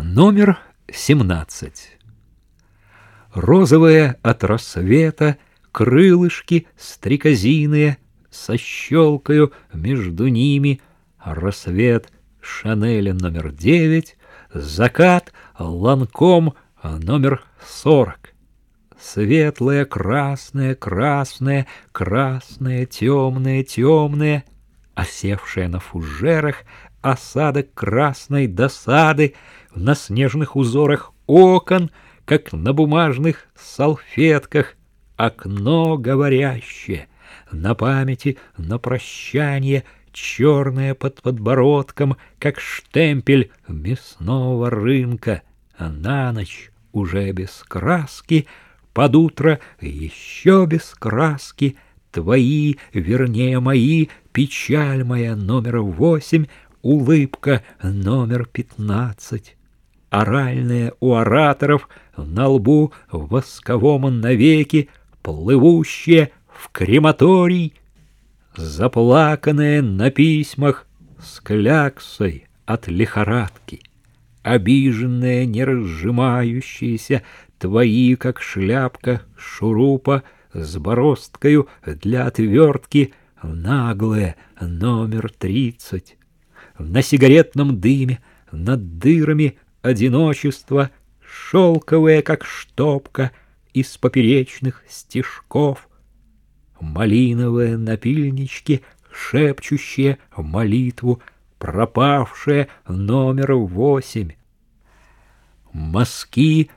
Номер 17. Розовые от рассвета крылышки стрекозиные со щелкою между ними рассвет Шанеля номер девять, закат Ланком номер сорок. Светлое, красное, красное, красное, темное, темное, осевшее на фужерах осадок красной досады на снежных узорах окон, как на бумажных салфетках, окно говорящее, на памяти, на прощание, черное под подбородком, как штемпель мясного рынка, на ночь уже без краски, под утро еще без краски, твои, вернее мои, печаль моя номер восемь, улыбка номер пятнадцать. Оральная у ораторов на лбу восковом навеки, плывущие в крематорий, заплаканные на письмах с кляксой от лихорадки, обиженные, не разжимающиеся, твои, как шляпка шурупа, с бороздкою для отвертки, наглые, номер тридцать на сигаретном дыме, над дырами одиночества, шелковая, как штопка, из поперечных стежков, малиновые напильнички, шепчущие молитву, пропавшие номер восемь, мазки,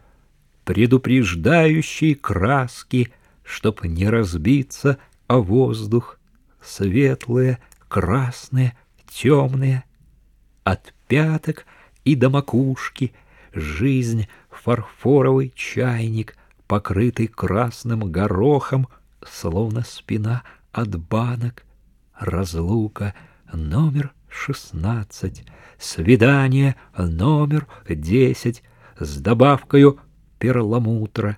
предупреждающие краски, чтоб не разбиться о воздух, светлые, красные, темные — от пяток и до макушки жизнь фарфоровый чайник, покрытый красным горохом, словно спина от банок, разлука номер шестнадцать, свидание номер десять с добавкою перламутра,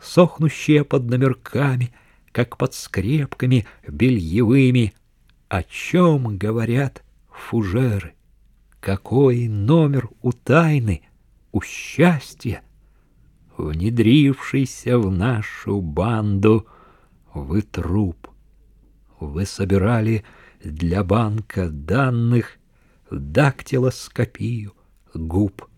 сохнущие под номерками, как под скрепками бельевыми, о чем говорят фужеры. Какой номер у тайны, у счастья, Внедрившийся в нашу банду, вы труп. Вы собирали для банка данных дактилоскопию губ,